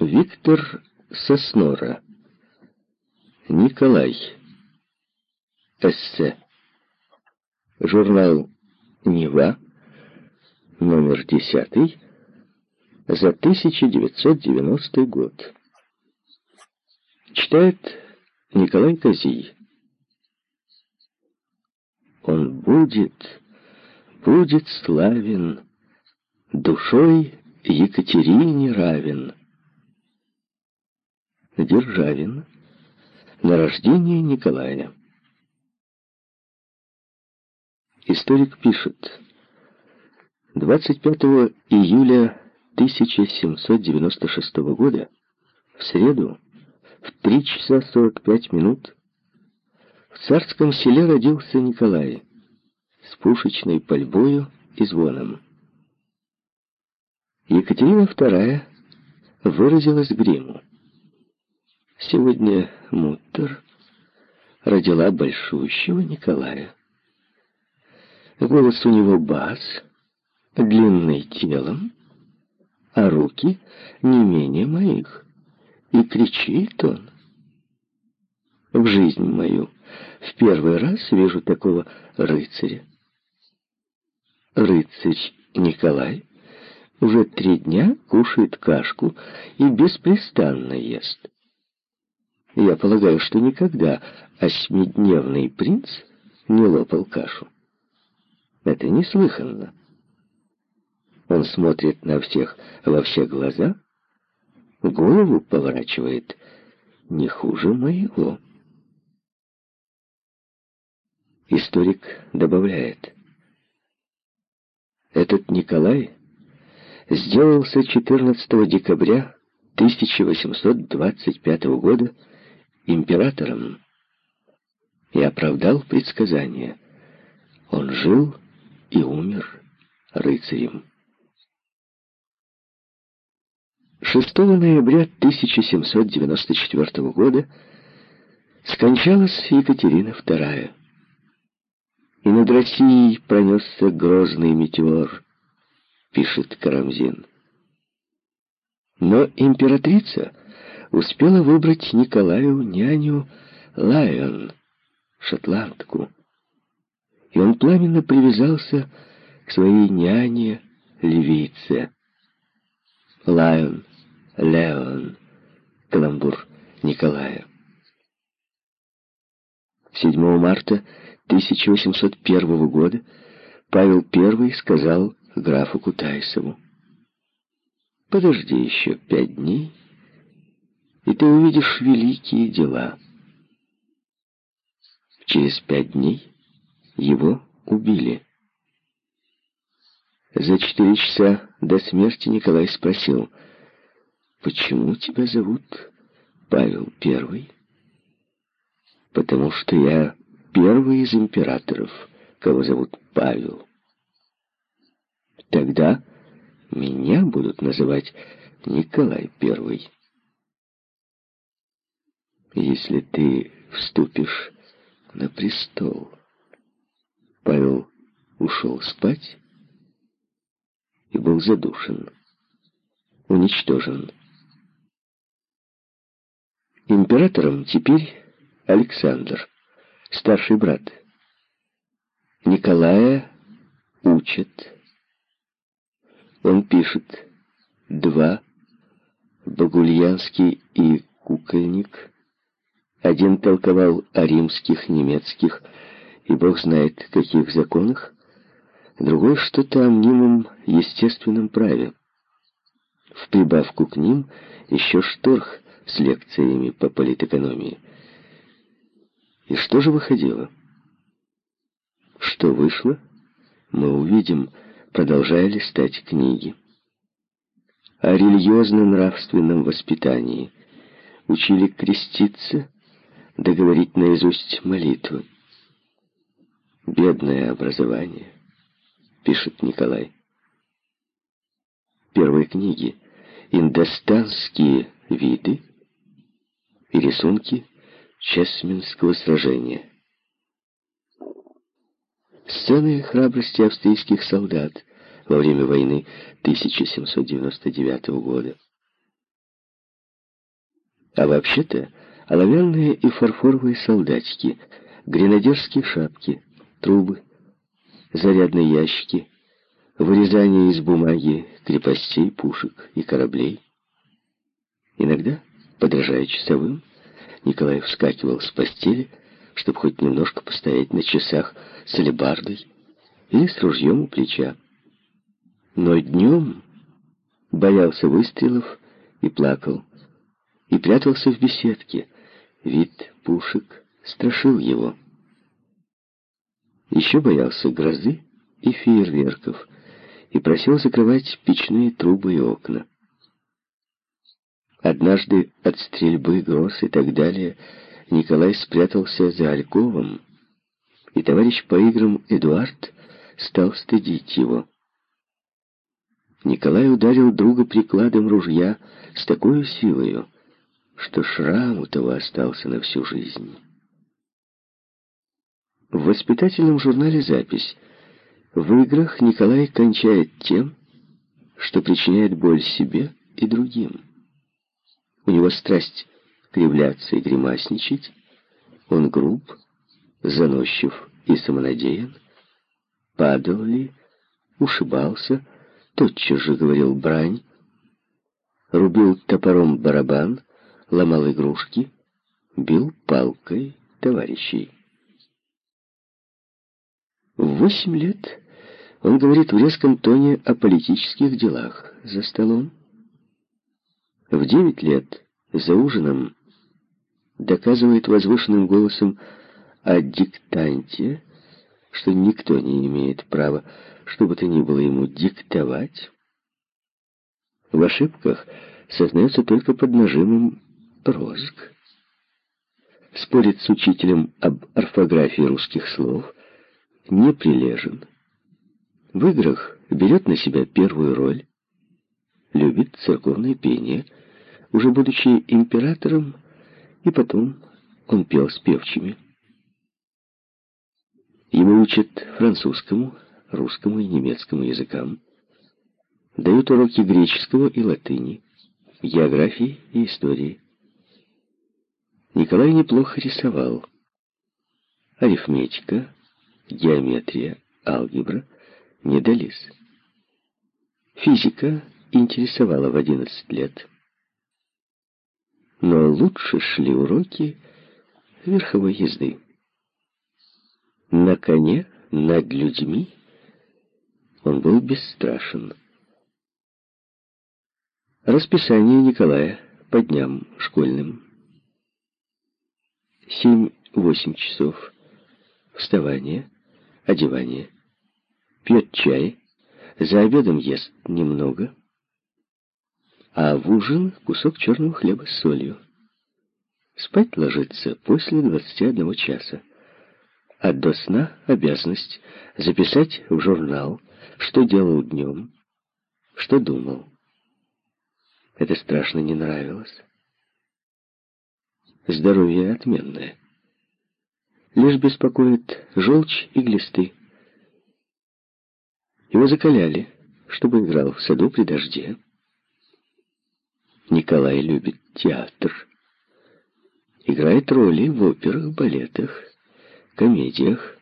Виктор Соснора. Николай. Эссе. Журнал «Нева», номер 10, за 1990 год. Читает Николай Козий. Он будет, будет славен, душой Екатерине равен. Державин. На рождение Николая. Историк пишет. 25 июля 1796 года, в среду, в 3 часа 45 минут, в царском селе родился Николай с пушечной пальбою и звоном. Екатерина II выразилась гриму. Сегодня Муттер родила большущего Николая. Голос у него бас, длинный телом, а руки не менее моих. И кричит он. В жизнь мою в первый раз вижу такого рыцаря. Рыцарь Николай уже три дня кушает кашку и беспрестанно ест. Я полагаю, что никогда осьмидневный принц не лопал кашу. Это неслыханно. Он смотрит на всех во все глаза, голову поворачивает не хуже моего. Историк добавляет. Этот Николай сделался 14 декабря 1825 года императором и оправдал предсказание. Он жил и умер рыцарем. 6 ноября 1794 года скончалась Екатерина II, и над Россией пронесся грозный метеор, пишет Карамзин. Но императрица успела выбрать Николаю няню Лайон, шотландку. И он пламенно привязался к своей няне-левице. Лайон, Леон, каламбур Николая. 7 марта 1801 года Павел I сказал графу Кутайсову, «Подожди еще пять дней, и ты увидишь великие дела. Через пять дней его убили. За четыре часа до смерти Николай спросил, «Почему тебя зовут Павел Первый?» «Потому что я первый из императоров, кого зовут Павел. Тогда меня будут называть Николай Первый» если ты вступишь на престол. Павел ушел спать и был задушен, уничтожен. Императором теперь Александр, старший брат. Николая учат. Он пишет два, Багульянский и Кукольник, один толковал о римских, немецких и бог знает каких законах, другой что-то о мнимом естественном праве. В прибавку к ним еще шторх с лекциями по политэкономии. И что же выходило? Что вышло, мы увидим, продолжая листать книги. О религиозно-нравственном воспитании учили креститься договорить наизусть молитвы. «Бедное образование», — пишет Николай. Первые книги «Индостанские виды» и рисунки Чесменского сражения. Сцены храбрости австрийских солдат во время войны 1799 года. А вообще-то оловянные и фарфоровые солдатики, гренадерские шапки, трубы, зарядные ящики, вырезание из бумаги крепостей, пушек и кораблей. Иногда, подражая часовым, Николай вскакивал с постели, чтобы хоть немножко постоять на часах с алебардой или с ружьем у плеча. Но днем боялся выстрелов и плакал, и прятался в беседке. Вид пушек страшил его. Еще боялся грозы и фейерверков, и просил закрывать печные трубы и окна. Однажды от стрельбы, гроз и так далее Николай спрятался за Альковым, и товарищ по играм Эдуард стал стыдить его. Николай ударил друга прикладом ружья с такой силой, что шрам у того остался на всю жизнь. В воспитательном журнале запись. В играх Николай кончает тем, что причиняет боль себе и другим. У него страсть кривляться и гримасничать. Он груб, заносчив и самонадеян. Падал ли, ушибался, тотчас же говорил брань, рубил топором барабан, ломал игрушки, бил палкой товарищей. В восемь лет он говорит в резком тоне о политических делах за столом. В девять лет за ужином доказывает возвышенным голосом о диктанте, что никто не имеет права, что бы то ни было ему диктовать. В ошибках сознается только под нажимом розг. Спорит с учителем об орфографии русских слов, не прилежен. В играх берет на себя первую роль, любит церковное пение, уже будучи императором, и потом он пел с певчими. Ему учат французскому, русскому и немецкому языкам, дают уроки греческого и латыни, географии и истории. Николай неплохо рисовал. Арифметика, геометрия, алгебра не дались. Физика интересовала в 11 лет. Но лучше шли уроки верховой езды. На коне, над людьми он был бесстрашен. Расписание Николая по дням школьным. Семь-восемь часов. Вставание, одевание. Пьет чай. За обедом ест немного. А в ужин кусок черного хлеба с солью. Спать ложится после 21 часа. А до сна обязанность записать в журнал, что делал днем, что думал. Это страшно не нравилось. Здоровье отменное. Лишь беспокоит желчь и глисты. Его закаляли, чтобы играл в саду при дожде. Николай любит театр. Играет роли в операх, балетах, комедиях.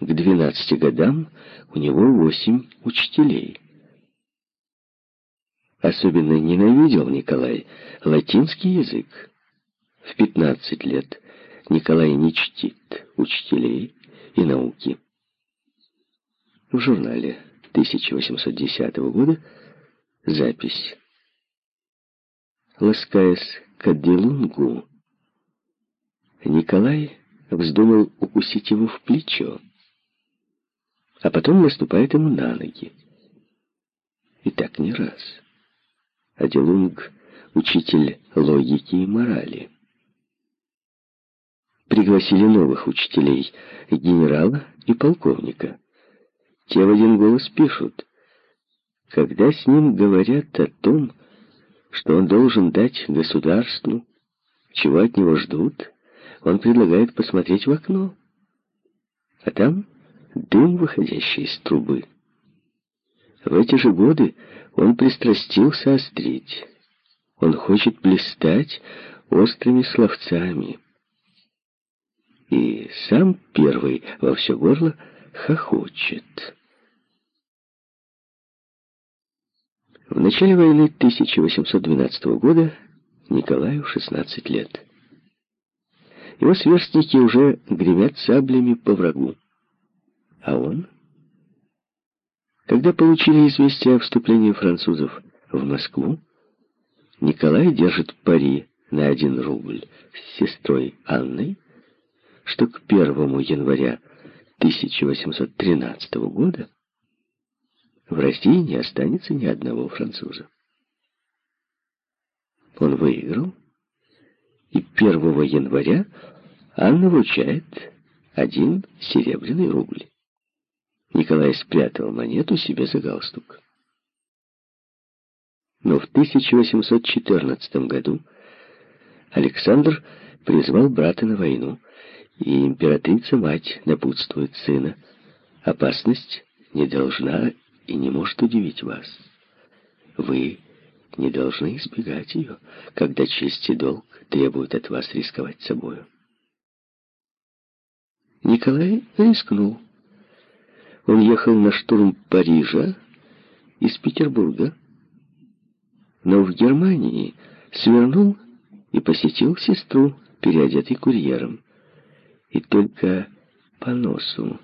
К двенадцати годам у него восемь учителей. Особенно ненавидел Николай латинский язык. В 15 лет Николай не чтит учителей и науки. В журнале 1810 года запись. Ласкаясь к Аделунгу, Николай вздумал укусить его в плечо, а потом наступает ему на ноги. И так не раз. Аделунг — учитель логики и морали. Пригласили новых учителей, генерала и полковника. Те в один голос пишут, когда с ним говорят о том, что он должен дать государству, чего от него ждут, он предлагает посмотреть в окно. А там дым, выходящий из трубы. В эти же годы он пристрастился острить. Он хочет блистать острыми словцами. И сам первый во все горло хохочет. В начале войны 1812 года Николаю 16 лет. Его сверстники уже гремят саблями по врагу. А он? Когда получили известие о вступлении французов в Москву, Николай держит пари на один рубль с сестрой Анной, что к 1 января 1813 года в России не останется ни одного француза. Он выиграл, и 1 января Анна вручает один серебряный рубль. Николай спрятал монету себе за галстук. Но в 1814 году Александр призвал брата на войну, и императрица-мать напутствует сына. Опасность не должна и не может удивить вас. Вы не должны избегать ее, когда честь и долг требуют от вас рисковать собою. Николай рискнул. Он ехал на штурм Парижа из Петербурга, но в Германии свернул и посетил сестру, переодетый курьером. И только по носу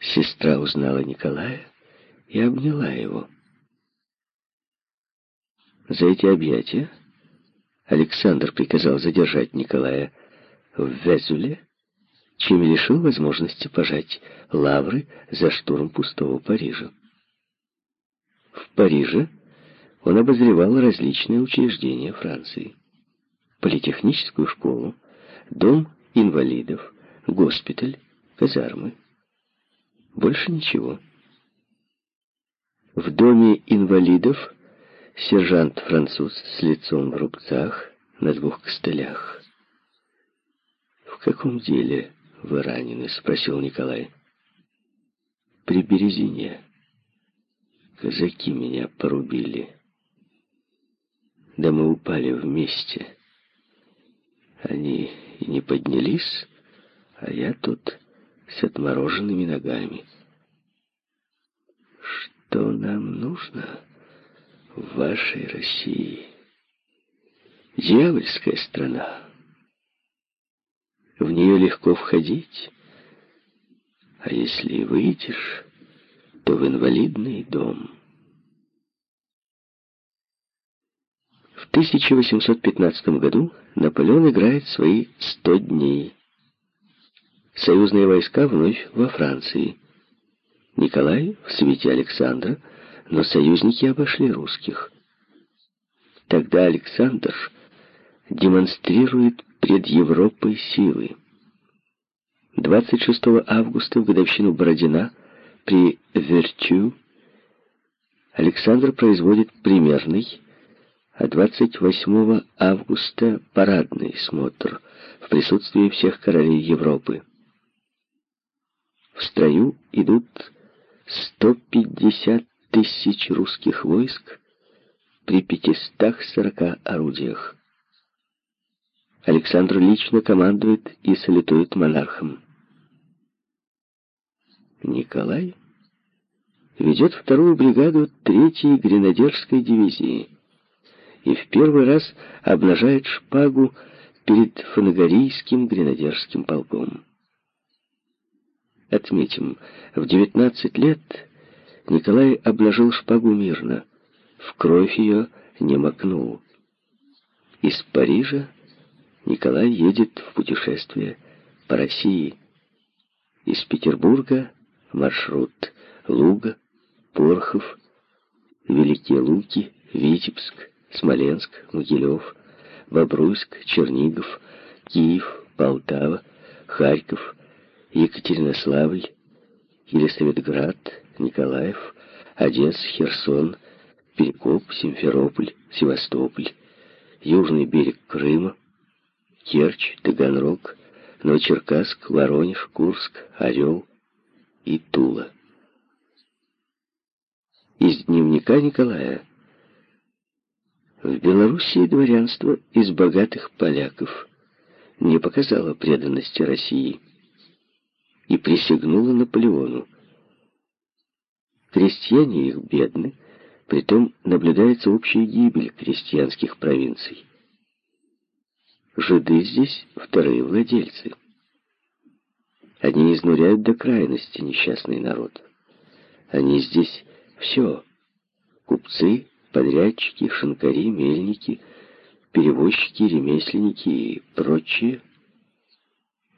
сестра узнала Николая и обняла его. За эти объятия Александр приказал задержать Николая в Везуле, чем лишил возможности пожать лавры за штурм пустого Парижа. В Париже он обозревал различные учреждения Франции. Политехническую школу, дом инвалидов, госпиталь, казармы. Больше ничего. В доме инвалидов сержант-француз с лицом в рубцах на двух костылях. «В каком деле вы ранены?» — спросил Николай. «При Березине. Казаки меня порубили. Да мы упали вместе. Они и не поднялись, а я тут с отмороженными ногами». Что нам нужно в вашей России? Дьявольская страна. В нее легко входить, а если выйдешь, то в инвалидный дом. В 1815 году Наполеон играет свои сто дней. Союзные войска вновь во Франции. Николай в свете Александра, но союзники обошли русских. Тогда Александр демонстрирует пред Европой силы. 26 августа, в годовщину Бородина, при Вертю, Александр производит примерный, а 28 августа парадный смотр в присутствии всех королей Европы. В строю идут 150 тысяч русских войск при 540 орудиях. Александр лично командует и салютует монархом. Николай ведет вторую бригаду третьей гренадерской дивизии и в первый раз обнажает шпагу перед фанагорийским гренадерским полком. Отметим, в 19 лет Николай обнажил шпагу мирно, в кровь ее не макнул. Из Парижа Николай едет в путешествие по России. Из Петербурга маршрут Луга, Порхов, Великие Луки, Витебск, Смоленск, Могилев, Бобруйск, Чернигов, Киев, Полтава, Харьков, Екатеринославль, Елисаветград, Николаев, Одесса, Херсон, Перекоп, Симферополь, Севастополь, южный берег Крыма, Керчь, Таганрог, Новочеркасск, Воронеж, Курск, Орел и Тула. Из дневника Николая. В Белоруссии дворянство из богатых поляков не показало преданности России и присягнуло Наполеону. Крестьяне их бедны, притом наблюдается общая гибель крестьянских провинций. Жиды здесь вторые владельцы. Они изнуряют до крайности несчастный народ. Они здесь все. Купцы, подрядчики, шинкари, мельники, перевозчики, ремесленники и прочие.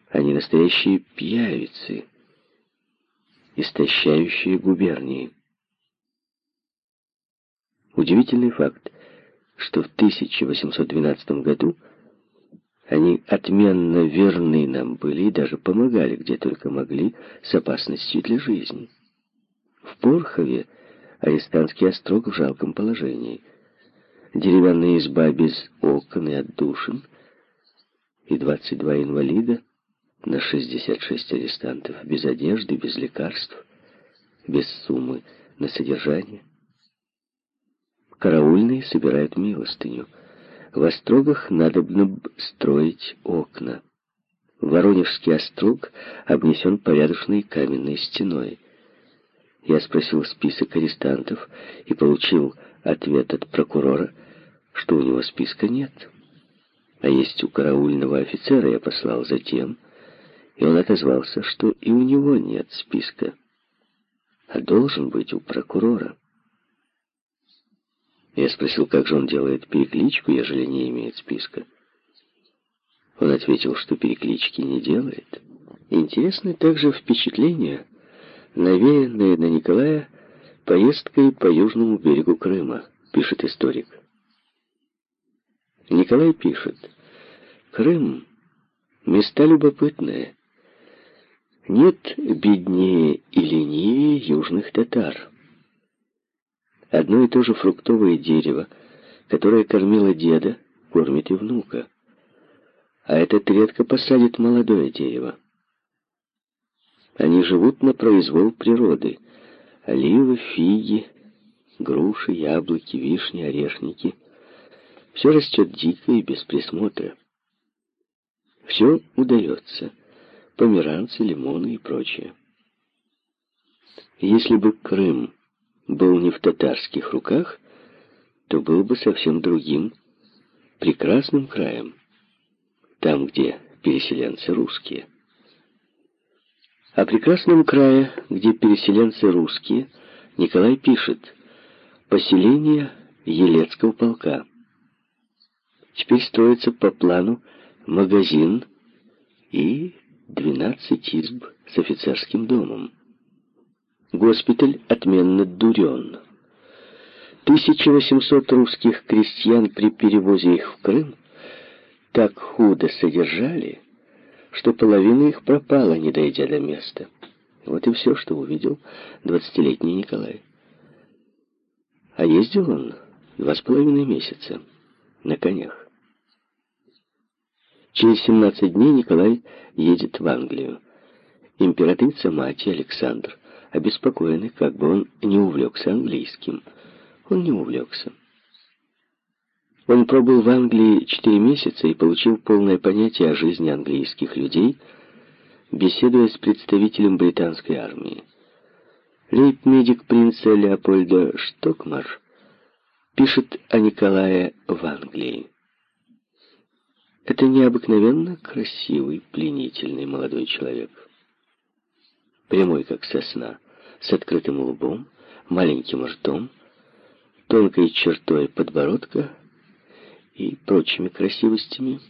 Они настоящие пьявицы, истощающие губернии. Удивительный факт, что в 1812 году они отменно верны нам были и даже помогали, где только могли, с опасностью для жизни. В Порхове арестантский острог в жалком положении. Деревянная изба без окон и отдушин и 22 инвалида на 66 арестантов, без одежды, без лекарств, без суммы на содержание. Караульные собирают милостыню. В острогах надобно строить окна. Воронежский острог обнесен порядочной каменной стеной. Я спросил список арестантов и получил ответ от прокурора, что у него списка нет. А есть у караульного офицера я послал затем, и он отозвался, что и у него нет списка, а должен быть у прокурора. Я спросил, как же он делает перекличку, ежели не имеет списка. Он ответил, что переклички не делает. Интересно также впечатление, навеянное на Николая поездкой по южному берегу Крыма, пишет историк. Николай пишет, Крым — места любопытные. Нет беднее и ленивее южных татар. Одно и то же фруктовое дерево, которое кормило деда, кормит и внука. А этот редко посадит молодое дерево. Они живут на произвол природы. Оливы, фиги, груши, яблоки, вишни, орешники. Все растет дико и без присмотра. Все удается. Померанцы, лимоны и прочее. Если бы Крым был не в татарских руках, то был бы совсем другим, прекрасным краем, там, где переселенцы русские. О прекрасном крае, где переселенцы русские, Николай пишет «Поселение Елецкого полка». Теперь строится по плану магазин и 12 изб с офицерским домом. Госпиталь отменно дурен. 1800 русских крестьян при перевозе их в Крым так худо содержали, что половина их пропала, не дойдя до места. Вот и все, что увидел двадцатилетний Николай. А ездил он два с половиной месяца на конях. Через 17 дней Николай едет в Англию. Императрица мать Александр обеспокоены, как бы он не увлекся английским. Он не увлекся. Он пробыл в Англии четыре месяца и получил полное понятие о жизни английских людей, беседуя с представителем британской армии. Лейб-медик принца Леопольда Штокмар пишет о Николае в Англии. Это необыкновенно красивый, пленительный молодой человек. Прямой, как сосна, с открытым лбом, маленьким ртом, тонкой чертой подбородка и прочими красивостями.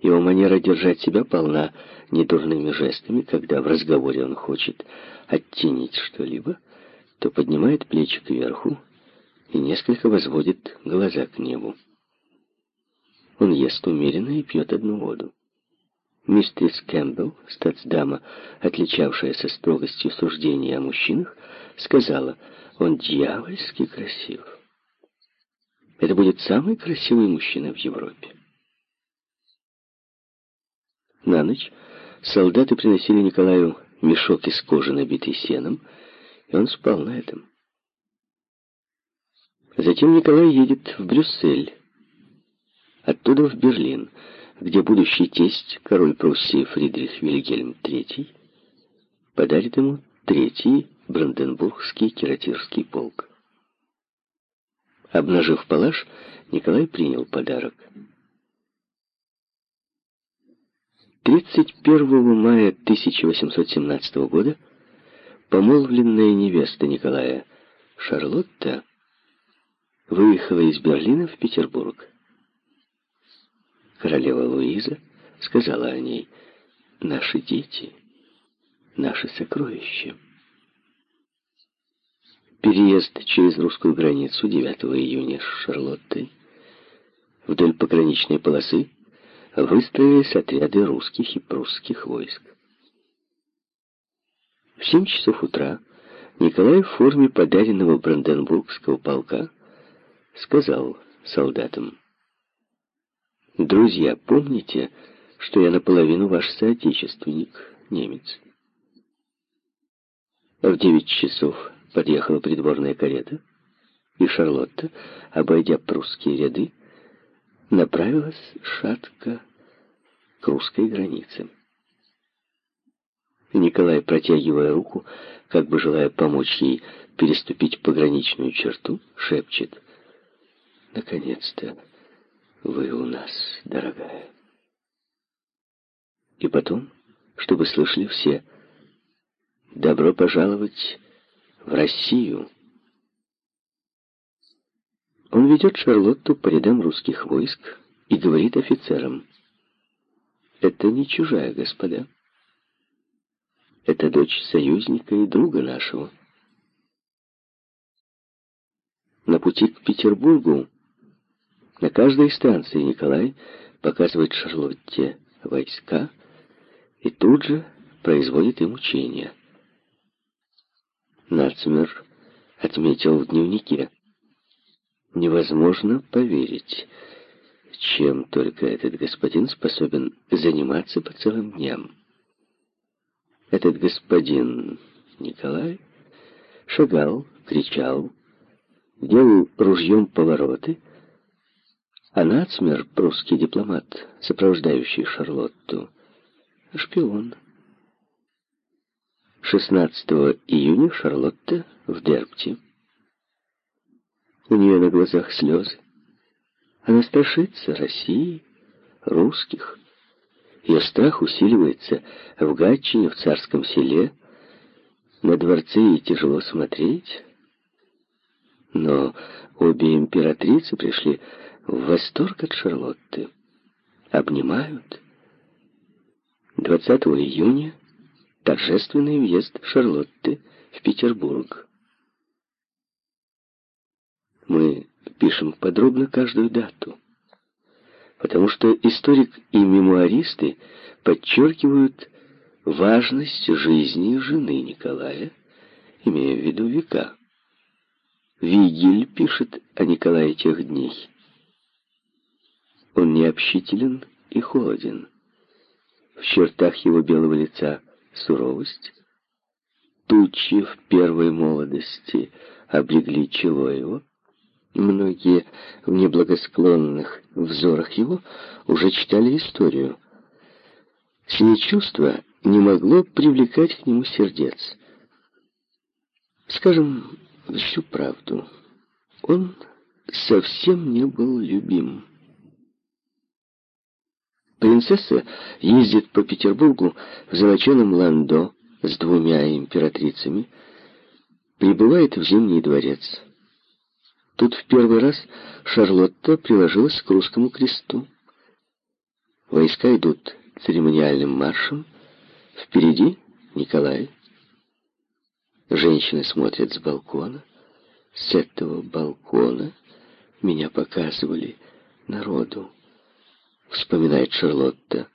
Его манера держать себя полна недурными жестами, когда в разговоре он хочет оттенить что-либо, то поднимает плечи кверху и несколько возводит глаза к небу. Он ест умеренно и пьет одну воду. Мистерис Кэмпбелл, статсдама, отличавшаяся строгостью суждений о мужчинах, сказала, он дьявольски красив. Это будет самый красивый мужчина в Европе. На ночь солдаты приносили Николаю мешок из кожи, набитый сеном, и он спал на этом. Затем Николай едет в Брюссель, оттуда в Берлин, где будущий тесть, король Пруссии Фридрих Вильгельм III, подарит ему третий Бранденбургский киротирский полк. Обнажив палаш, Николай принял подарок. 31 мая 1817 года помолвленная невеста Николая Шарлотта выехала из Берлина в Петербург. Королева Луиза сказала о ней, «Наши дети, наши сокровища». Переезд через русскую границу 9 июня с Шарлоттой вдоль пограничной полосы выстроились отряды русских и прусских войск. В семь часов утра Николай в форме подаренного Бранденбургского полка сказал солдатам, «Друзья, помните, что я наполовину ваш соотечественник, немец?» В девять часов подъехала придворная карета, и Шарлотта, обойдя прусские ряды, направилась шатко к русской границе. Николай, протягивая руку, как бы желая помочь ей переступить пограничную черту, шепчет «Наконец-то вы у нас, дорогая». И потом, чтобы слышали все, «Добро пожаловать в Россию. Он ведет Шарлотту по рядам русских войск и говорит офицерам, «Это не чужая, господа. Это дочь союзника и друга нашего». На пути к Петербургу на каждой станции Николай показывает Шарлотте войска и тут же производит им учения. Нацмер отметил в дневнике. Невозможно поверить, чем только этот господин способен заниматься по целым дням. Этот господин Николай шагал, кричал, делал ружьем повороты, а Нацмер, прусский дипломат, сопровождающий Шарлотту, шпион, 16 июня Шарлотта в Дерпте. У нее на глазах слезы. Она страшится России, русских. Ее страх усиливается в Гатчине, в царском селе. На дворце ей тяжело смотреть. Но обе императрицы пришли в восторг от Шарлотты. Обнимают. 20 июня торжественный въезд Шарлотты в Петербург. Мы пишем подробно каждую дату, потому что историк и мемуаристы подчеркивают важность жизни жены Николая, имея в виду века. Вигель пишет о Николае тех дней. Он необщителен и холоден. В чертах его белого лица – суровость. Тучи в первой молодости облегли чело его. Многие в неблагосклонных взорах его уже читали историю. Сие чувство не могло привлекать к нему сердец. Скажем всю правду, он совсем не был любим. Принцесса ездит по Петербургу в золоченом ландо с двумя императрицами, прибывает в Зимний дворец. Тут в первый раз Шарлотта приложилась к русскому кресту. Войска идут церемониальным маршем. Впереди Николай. Женщины смотрят с балкона. С этого балкона меня показывали народу вспоминает Шарлотта.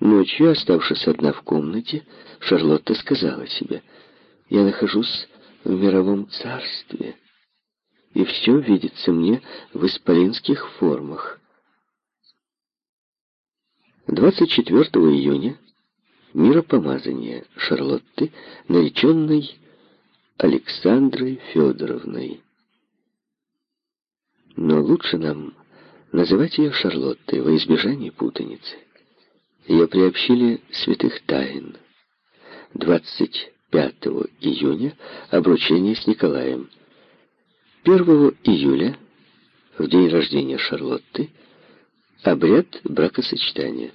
Ночью, оставшись одна в комнате, Шарлотта сказала себе, «Я нахожусь в мировом царстве, и все видится мне в исполинских формах». 24 июня миропомазание Шарлотты, нареченной Александрой Федоровной. Но лучше нам называть ее Шарлоттой во избежание путаницы. Ее приобщили святых тайн. 25 июня обручение с Николаем. 1 июля, в день рождения Шарлотты, обряд бракосочетания.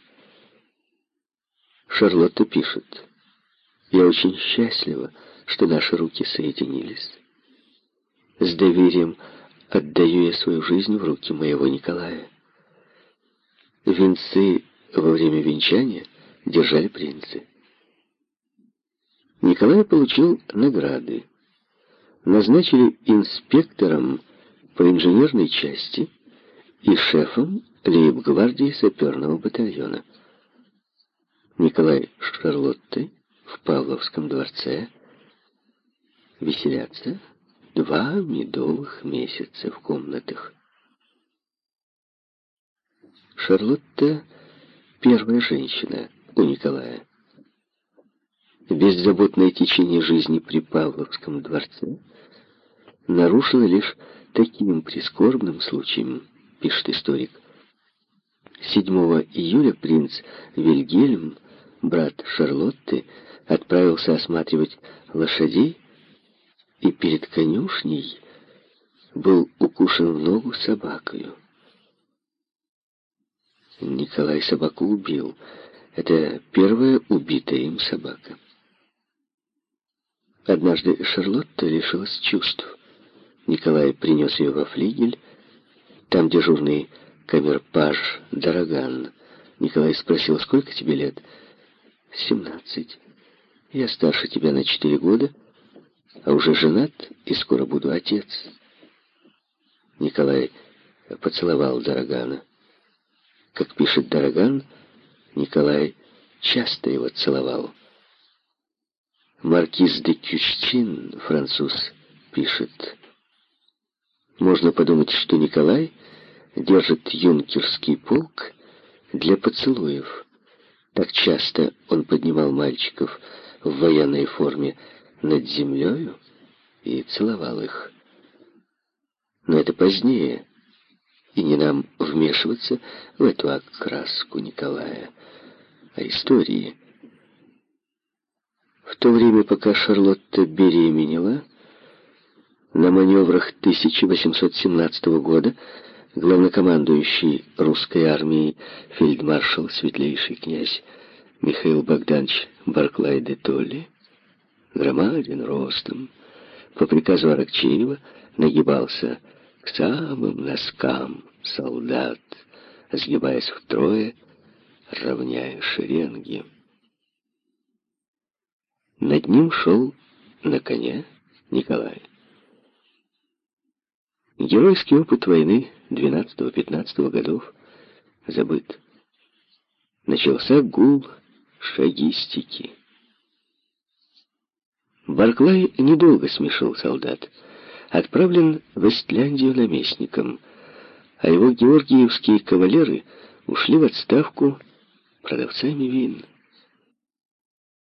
Шарлотта пишет, «Я очень счастлива, что наши руки соединились. С доверием отдаю я свою жизнь в руки моего Николая. Венцы во время венчания держали принцы. Николай получил награды. Назначили инспектором по инженерной части и шефом лейб-гвардии саперного батальона. Николай с Шарлоттой в Павловском дворце веселятся два медовых месяца в комнатах. Шарлотта — первая женщина у Николая. Беззаботное течение жизни при Павловском дворце нарушено лишь таким прискорбным случаем, пишет историк. 7 июля принц Вильгельм, брат Шарлотты, отправился осматривать лошадей и перед конюшней был укушен в ногу собакою. Николай собаку убил. Это первая убитая им собака. Однажды Шарлотта лишилась чувств. Николай принес ее во флигель. Там дежурный камерпаж Дороган. Николай спросил, сколько тебе лет? Семнадцать. Я старше тебя на четыре года а уже женат и скоро буду отец. Николай поцеловал Дорогана. Как пишет Дороган, Николай часто его целовал. Маркиз де Кюччин, француз, пишет. Можно подумать, что Николай держит юнкерский полк для поцелуев. Так часто он поднимал мальчиков в военной форме над землею и целовал их. Но это позднее, и не нам вмешиваться в эту окраску Николая, а истории. В то время, пока Шарлотта беременела, на маневрах 1817 года главнокомандующий русской армией фельдмаршал Светлейший князь Михаил Богданович Барклай де Толли громаден ростом, по приказу Аракчеева нагибался к самым носкам солдат, сгибаясь втрое, равняя шеренги. Над ним шел на коне Николай. Геройский опыт войны 12-15 годов забыт. Начался гул шагистики. Барклай недолго смешил солдат. Отправлен в Эстляндию наместником, а его георгиевские кавалеры ушли в отставку продавцами вин.